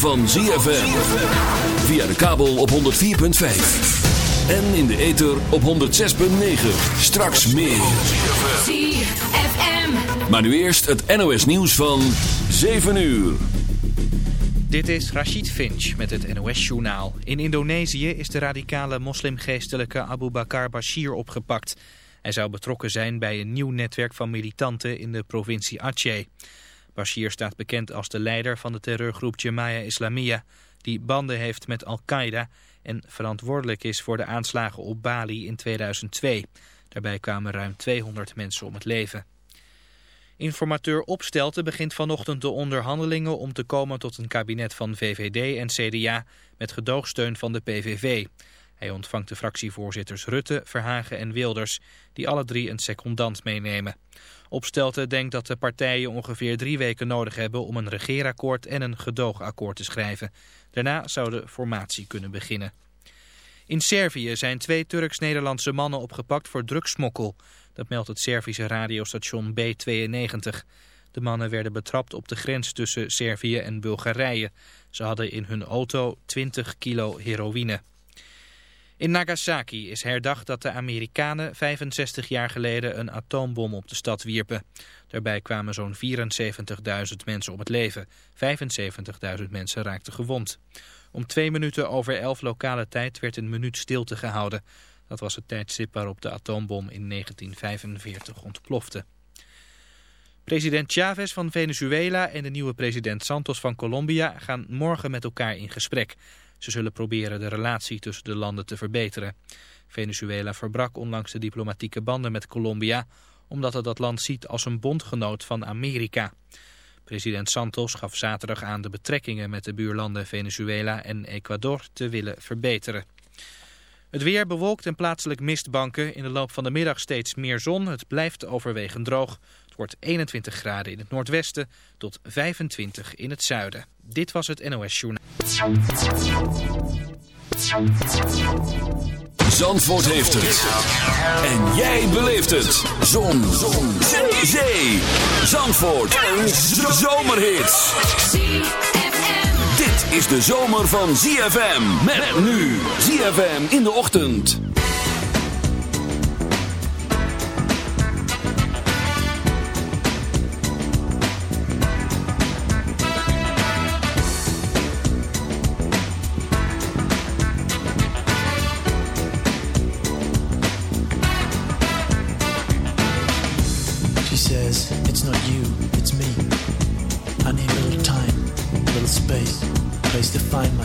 van ZFM. Via de kabel op 104.5. En in de ether op 106.9. Straks meer. ZFM. Maar nu eerst het NOS nieuws van 7 uur. Dit is Rashid Finch met het NOS-journaal. In Indonesië is de radicale moslimgeestelijke Abu Bakar Bashir opgepakt. Hij zou betrokken zijn bij een nieuw netwerk van militanten in de provincie Aceh. Bashir staat bekend als de leider van de terreurgroep Jemaah Islamiyah... die banden heeft met Al-Qaeda en verantwoordelijk is voor de aanslagen op Bali in 2002. Daarbij kwamen ruim 200 mensen om het leven. Informateur Opstelten begint vanochtend de onderhandelingen om te komen tot een kabinet van VVD en CDA met gedoogsteun van de PVV. Hij ontvangt de fractievoorzitters Rutte, Verhagen en Wilders, die alle drie een secondant meenemen. Opstelten denkt dat de partijen ongeveer drie weken nodig hebben om een regeerakkoord en een gedoogakkoord te schrijven. Daarna zou de formatie kunnen beginnen. In Servië zijn twee Turks-Nederlandse mannen opgepakt voor drugsmokkel. Dat meldt het Servische radiostation B92. De mannen werden betrapt op de grens tussen Servië en Bulgarije. Ze hadden in hun auto 20 kilo heroïne. In Nagasaki is herdacht dat de Amerikanen 65 jaar geleden een atoombom op de stad wierpen. Daarbij kwamen zo'n 74.000 mensen om het leven. 75.000 mensen raakten gewond. Om twee minuten over elf lokale tijd werd een minuut stilte gehouden. Dat was het tijdstip waarop de atoombom in 1945 ontplofte. President Chavez van Venezuela en de nieuwe president Santos van Colombia gaan morgen met elkaar in gesprek. Ze zullen proberen de relatie tussen de landen te verbeteren. Venezuela verbrak onlangs de diplomatieke banden met Colombia... omdat het dat land ziet als een bondgenoot van Amerika. President Santos gaf zaterdag aan de betrekkingen met de buurlanden Venezuela en Ecuador te willen verbeteren. Het weer bewolkt en plaatselijk mistbanken. In de loop van de middag steeds meer zon. Het blijft overwegend droog. Wordt 21 graden in het noordwesten tot 25 in het zuiden. Dit was het NOS Journaal. Zandvoort heeft het. En jij beleeft het. Zon. Zon. Zee. Zandvoort. Een zomerhit. Dit is de zomer van ZFM. Met nu. ZFM in de ochtend.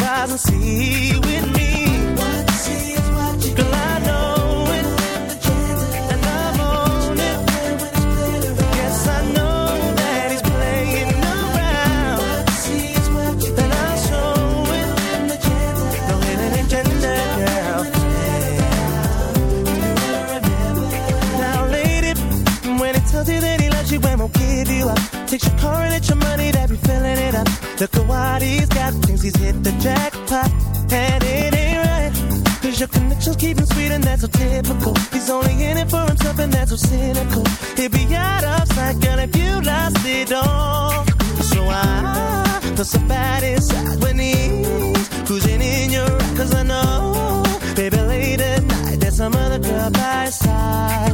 Your eyes and see he's hit the jackpot. And it ain't right. Cause your connections keep him sweet and that's so typical. He's only in it for himself and that's so cynical. He'd be out of sight, girl, if you lost it all. So I feel so bad inside when he's cruising in your ride. Cause I know, baby, late at night, there's some other girl by his side.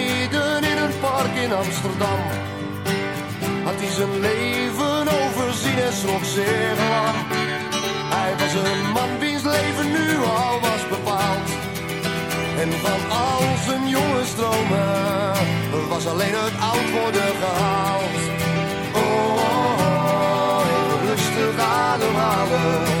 in Amsterdam had hij zijn leven overzien en schrok zeer lang. Hij was een man wiens leven nu al was bepaald. En van al zijn jonge stromen was alleen het oud worden gehaald. Oh, oh, oh, even rustig ademhalen.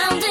around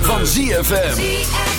van ZFM.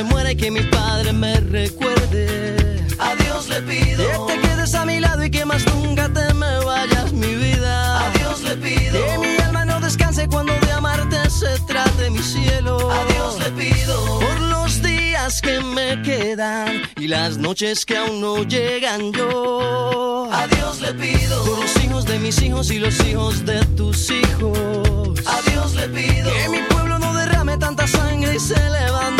Se muera y que mi padre me recuerde. A Dios le pido que te quedes a mi lado y que más nunca te me vayas, mi vida. A Dios le pido que mi alma no descanse cuando de amarte se trate mi cielo. A Dios le pido por los días que me quedan y las noches que aún no llegan yo. A Dios le pido por los hijos de mis hijos y los hijos de tus hijos. A Dios le pido que mi pueblo no derrame tanta sangre y se levante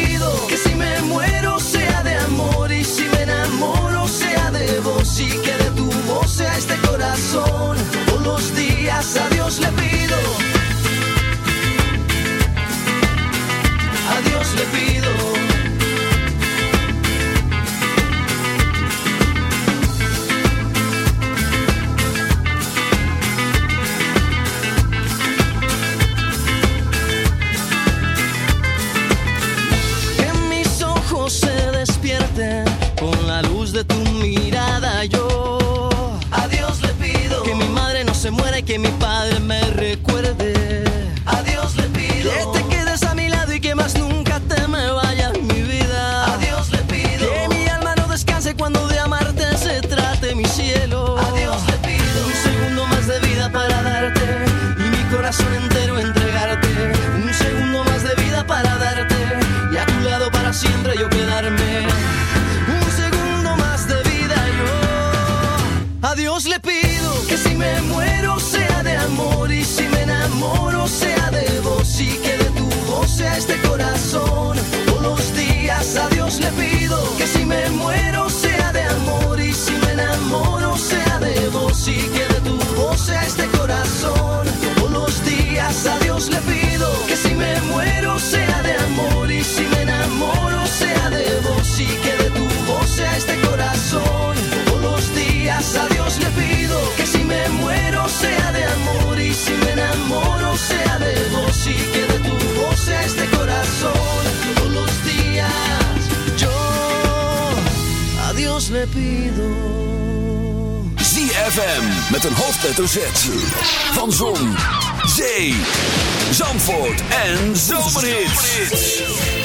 de vos en Zomerhits.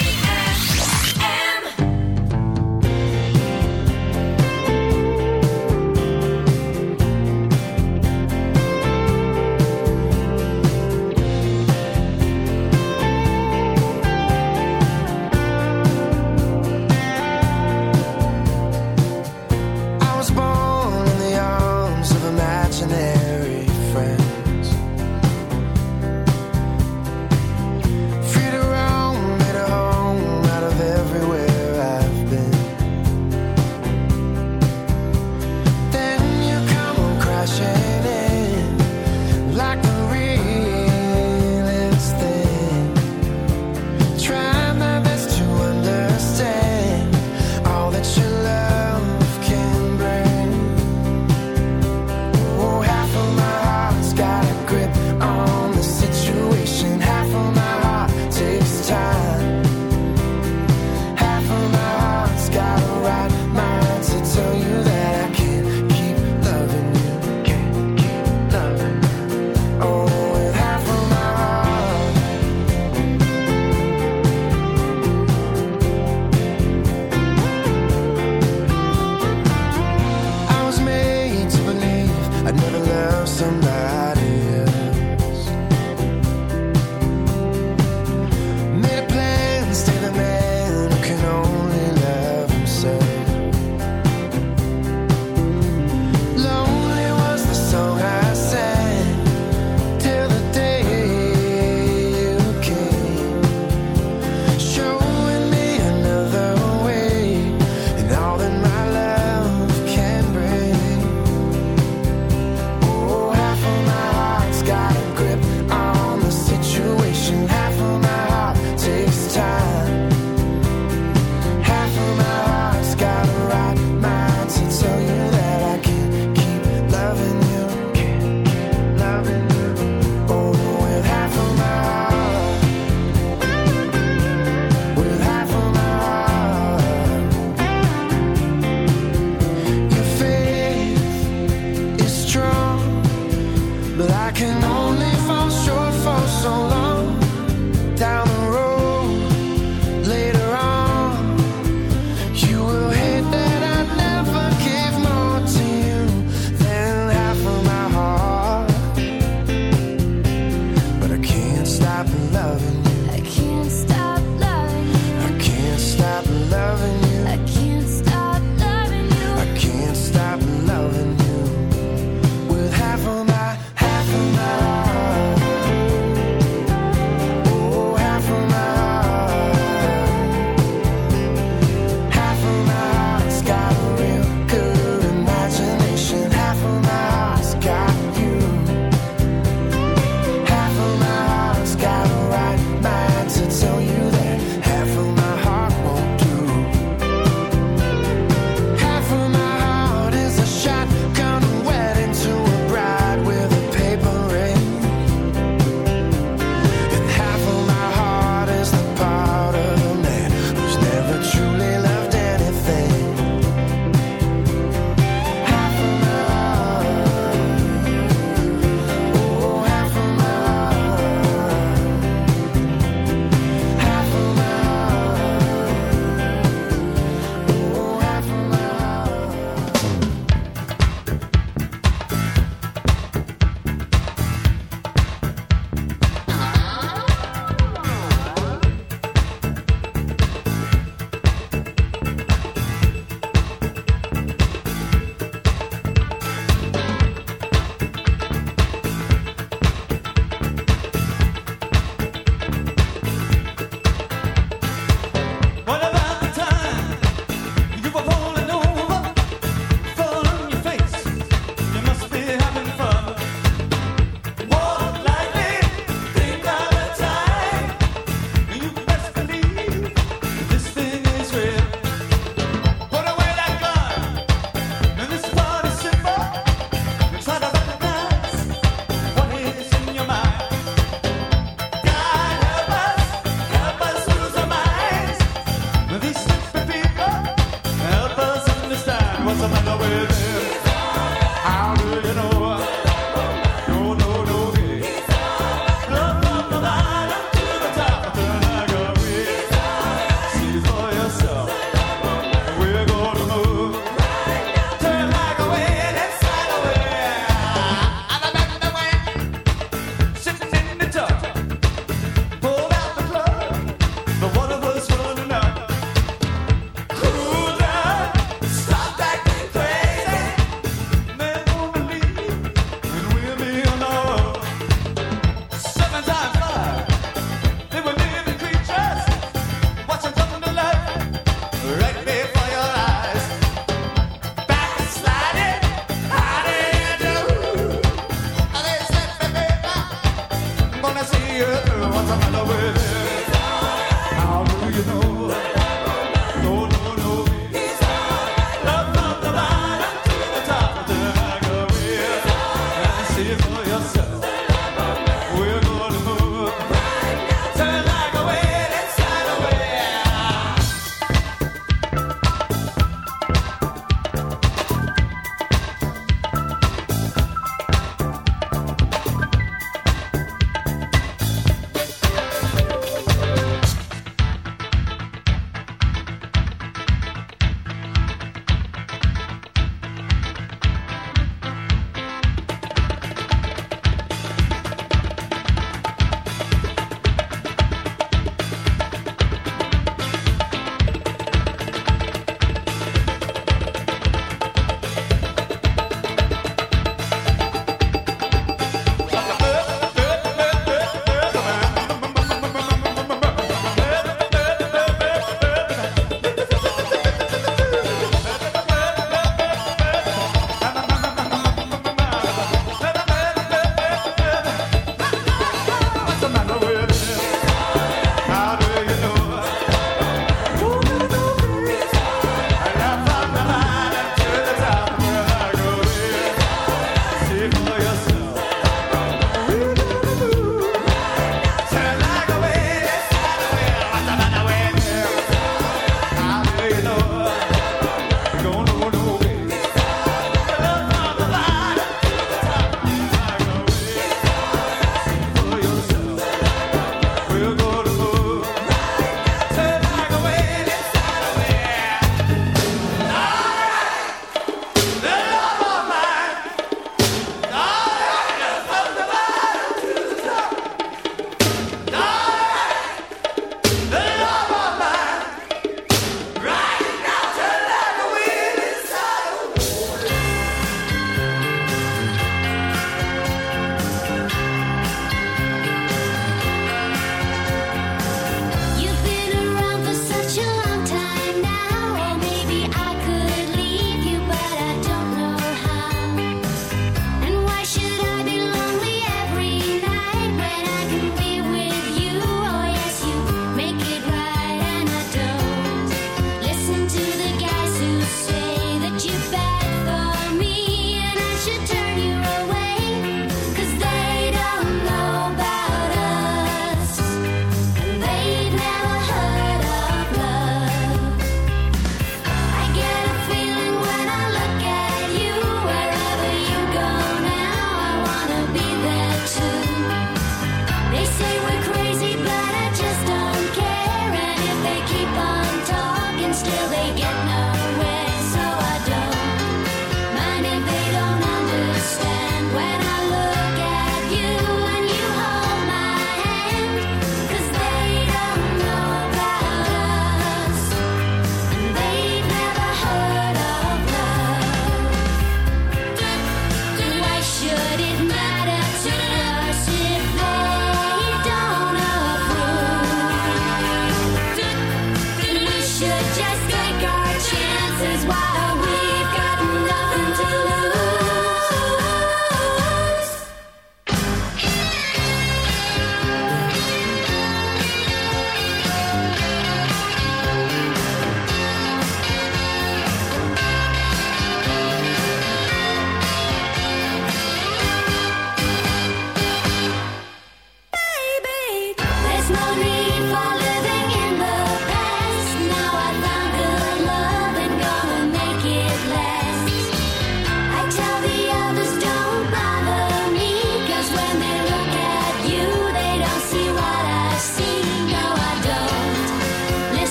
doesn't matter with